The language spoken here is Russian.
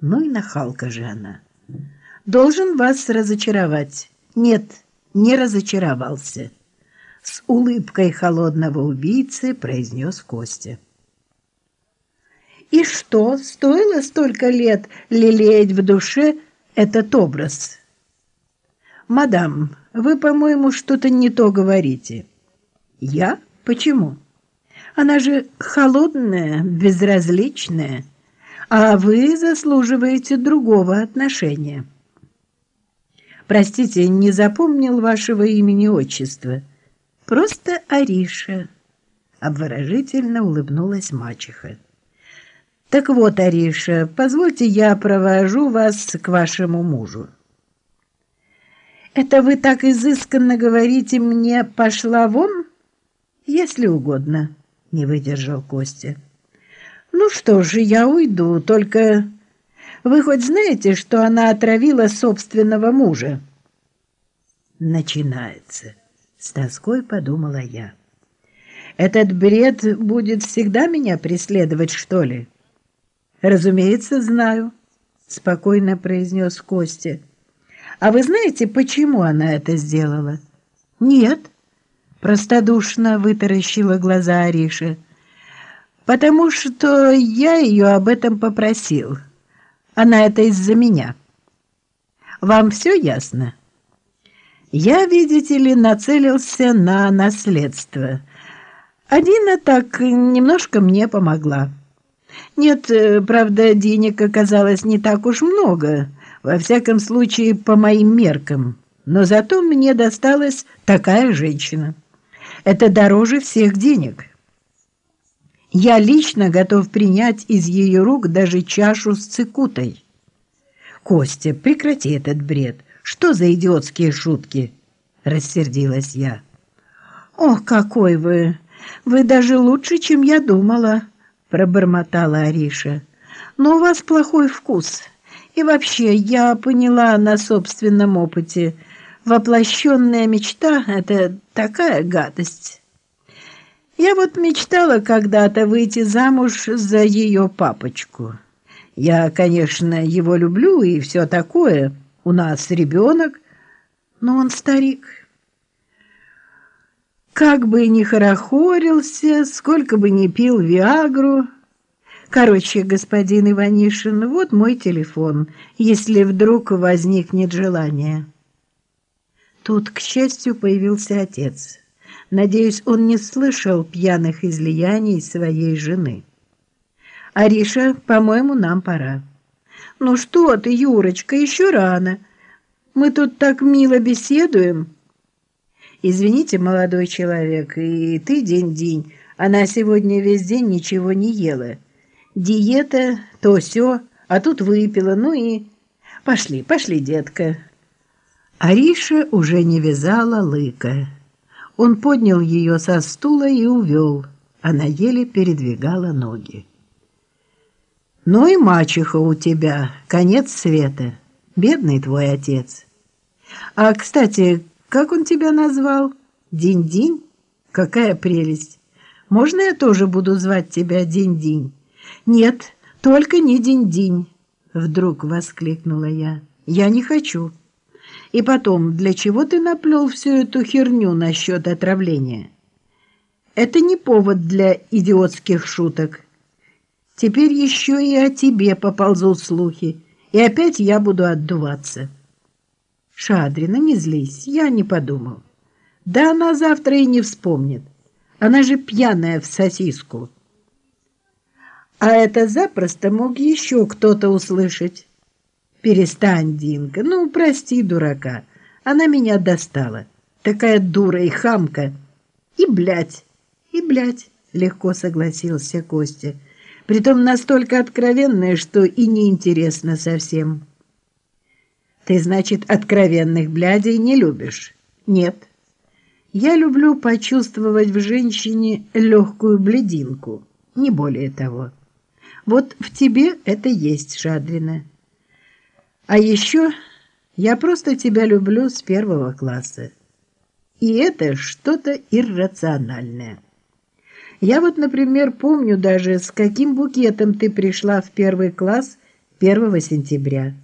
Ну и нахалка же она. Должен вас разочаровать. Нет, не разочаровался. С улыбкой холодного убийцы произнес Костя. И что, стоило столько лет лелеять в душе этот образ? Мадам, вы, по-моему, что-то не то говорите. Я? Почему? Она же холодная, безразличная, а вы заслуживаете другого отношения. Простите, не запомнил вашего имени-отчества. Просто Ариша. Обворожительно улыбнулась мачеха. Так вот, Ариша, позвольте я провожу вас к вашему мужу. Это вы так изысканно говорите мне «пошла вон»? Если угодно, не выдержал Костя. Ну что ж, я уйду, только вы хоть знаете, что она отравила собственного мужа? Начинается, с тоской подумала я. Этот бред будет всегда меня преследовать, что ли? Разумеется, знаю, спокойно произнес Костя. А вы знаете, почему она это сделала? Нет, простодушно вытаращила глаза Ариша. Потому что я ее об этом попросил. Она это из-за меня. Вам все ясно? Я, видите ли, нацелился на наследство. Адина так немножко мне помогла. Нет, э, правда, денег оказалось не так уж много, во всяком случае, по моим меркам. Но зато мне досталась такая женщина. Это дороже всех денег. Я лично готов принять из ее рук даже чашу с цикутой. Костя, прекрати этот бред. Что за идиотские шутки? Рассердилась я. Ох, какой вы! Вы даже лучше, чем я думала пробормотала Ариша. «Но у вас плохой вкус. И вообще, я поняла на собственном опыте, воплощенная мечта — это такая гадость. Я вот мечтала когда-то выйти замуж за ее папочку. Я, конечно, его люблю и все такое. У нас ребенок, но он старик». Как бы ни хорохорился, сколько бы ни пил Виагру. Короче, господин Иванишин, вот мой телефон, если вдруг возникнет желание. Тут, к счастью, появился отец. Надеюсь, он не слышал пьяных излияний своей жены. «Ариша, по-моему, нам пора». «Ну что ты, Юрочка, еще рано. Мы тут так мило беседуем». «Извините, молодой человек, и ты день-день. Она сегодня весь день ничего не ела. Диета, то все, а тут выпила, ну и... Пошли, пошли, детка». Ариша уже не вязала лыка. Он поднял ее со стула и увел. Она еле передвигала ноги. «Ну и мачеха у тебя, конец света, бедный твой отец. А, кстати, как он тебя назвал? Динь-динь? Какая прелесть! Можно я тоже буду звать тебя Динь-динь? Нет, только не Динь-динь, вдруг воскликнула я. Я не хочу. И потом, для чего ты наплел всю эту херню насчет отравления? Это не повод для идиотских шуток. Теперь еще и о тебе поползут слухи, и опять я буду отдуваться. Шадрина, не злись, я не подумал. Да она завтра и не вспомнит. Она же пьяная в сосиску. А это запросто мог еще кто-то услышать. Перестань, Динка, ну, прости, дурака. Она меня достала. Такая дура и хамка. И блядь, и блядь, легко согласился Костя. Притом настолько откровенная, что и неинтересно совсем. Ты, значит, откровенных блядей не любишь? Нет. Я люблю почувствовать в женщине легкую блединку, не более того. Вот в тебе это есть, Шадрина. А еще я просто тебя люблю с первого класса. И это что-то иррациональное. Я вот, например, помню даже, с каким букетом ты пришла в первый класс 1 сентября.